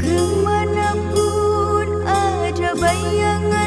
Kemanapun ada bayangan